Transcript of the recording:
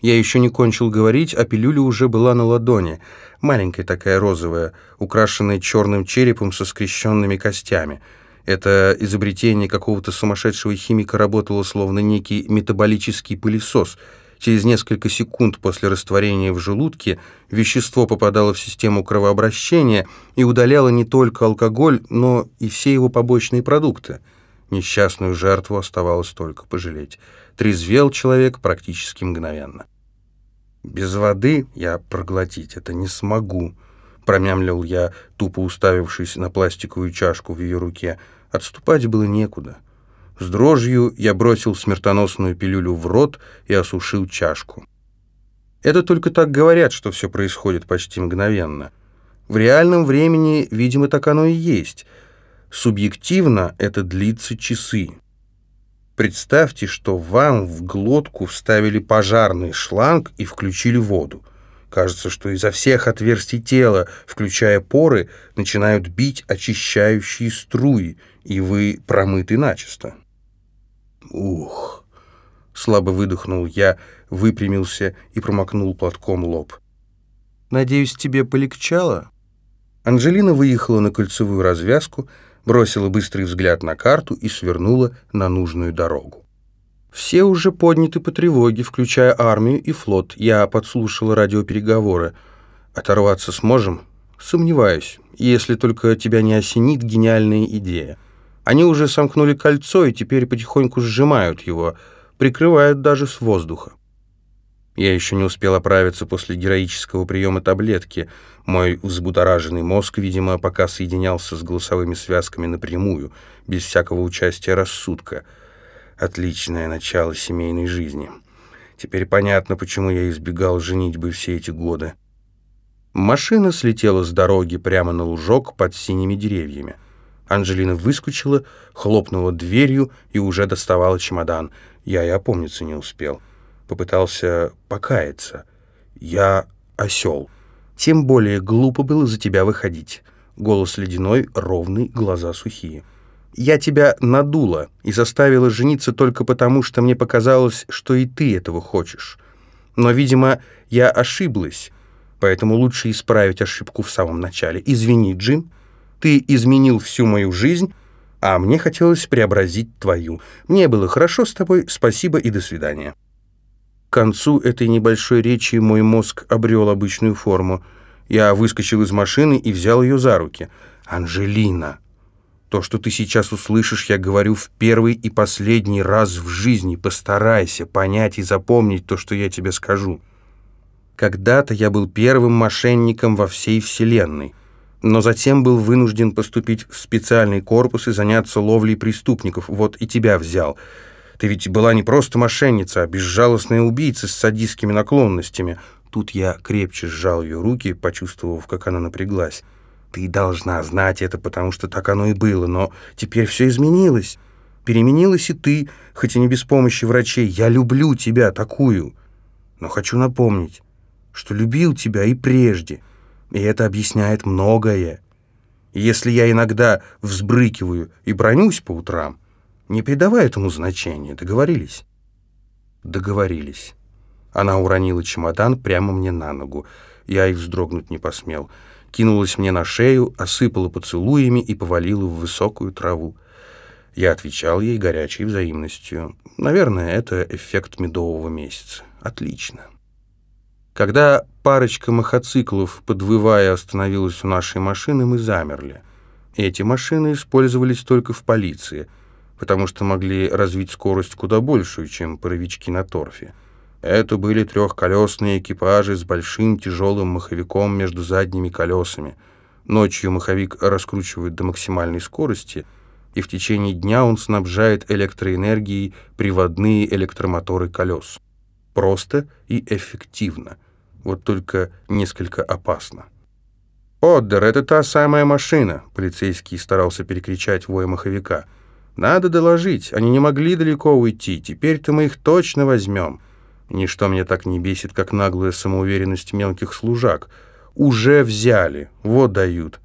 Я еще не кончил говорить, а пилюля уже была на ладони. Маленькая такая розовая, украшенная черным черепом со скрещенными костями. Это изобретение какого-то сумасшедшего химика работало словно некий метаболический пылесос. Через несколько секунд после растворения в желудке вещество попадало в систему кровообращения и удаляло не только алкоголь, но и все его побочные продукты. Несчастную жертву оставалось только пожалеть. Трезвел человек практически мгновенно. «Без воды я проглотить это не смогу», — промямлил я, тупо уставившись на пластиковую чашку в ее руке. Отступать было некуда. С дрожью я бросил смертоносную пилюлю в рот и осушил чашку. Это только так говорят, что все происходит почти мгновенно. В реальном времени, видимо, так оно и есть. Субъективно это длится часы. Представьте, что вам в глотку вставили пожарный шланг и включили воду. Кажется, что изо всех отверстий тела, включая поры, начинают бить очищающие струи, и вы промыты начисто. Ух! Слабо выдохнул я, выпрямился и промокнул платком лоб. «Надеюсь, тебе полегчало?» Анжелина выехала на кольцевую развязку, бросила быстрый взгляд на карту и свернула на нужную дорогу. Все уже подняты по тревоге, включая армию и флот. Я подслушала радиопереговоры. Оторваться сможем? Сомневаюсь, если только тебя не осенит гениальная идея. Они уже сомкнули кольцо и теперь потихоньку сжимают его, прикрывают даже с воздуха. Я еще не успел оправиться после героического приема таблетки. Мой взбудораженный мозг, видимо, пока соединялся с голосовыми связками напрямую, без всякого участия рассудка. Отличное начало семейной жизни. Теперь понятно, почему я избегал женитьбы все эти годы. Машина слетела с дороги прямо на лужок под синими деревьями. Анжелина выскочила, хлопнула дверью и уже доставала чемодан. Я и опомниться не успел попытался покаяться. «Я осел. Тем более глупо было за тебя выходить». Голос ледяной, ровный, глаза сухие. «Я тебя надула и заставила жениться только потому, что мне показалось, что и ты этого хочешь. Но, видимо, я ошиблась, поэтому лучше исправить ошибку в самом начале. Извини, Джим, ты изменил всю мою жизнь, а мне хотелось преобразить твою. Мне было хорошо с тобой, спасибо и до свидания». К концу этой небольшой речи мой мозг обрел обычную форму. Я выскочил из машины и взял ее за руки. «Анжелина, то, что ты сейчас услышишь, я говорю в первый и последний раз в жизни. Постарайся понять и запомнить то, что я тебе скажу. Когда-то я был первым мошенником во всей Вселенной, но затем был вынужден поступить в специальный корпус и заняться ловлей преступников. Вот и тебя взял». Ты ведь была не просто мошенница, а безжалостная убийца с садистскими наклонностями. Тут я крепче сжал ее руки, почувствовав, как она напряглась. Ты должна знать это, потому что так оно и было, но теперь все изменилось. Переменилась и ты, хоть и не без помощи врачей. Я люблю тебя такую. Но хочу напомнить, что любил тебя и прежде. И это объясняет многое. И если я иногда взбрыкиваю и бронюсь по утрам, не придавай этому значения. Договорились?» «Договорились». Она уронила чемодан прямо мне на ногу. Я и вздрогнуть не посмел. Кинулась мне на шею, осыпала поцелуями и повалила в высокую траву. Я отвечал ей горячей взаимностью. Наверное, это эффект медового месяца. Отлично. Когда парочка мотоциклов, подвывая, остановилась у нашей машины, мы замерли. Эти машины использовались только в полиции — потому что могли развить скорость куда большую, чем паровички на торфе. Это были трехколесные экипажи с большим тяжелым маховиком между задними колесами. Ночью маховик раскручивают до максимальной скорости, и в течение дня он снабжает электроэнергией приводные электромоторы колес. Просто и эффективно. Вот только несколько опасно. «Отдер, это та самая машина!» Полицейский старался перекричать вой маховика – надо доложить, они не могли далеко уйти, теперь-то мы их точно возьмем. Ничто меня так не бесит, как наглая самоуверенность мелких служак. Уже взяли, вот дают.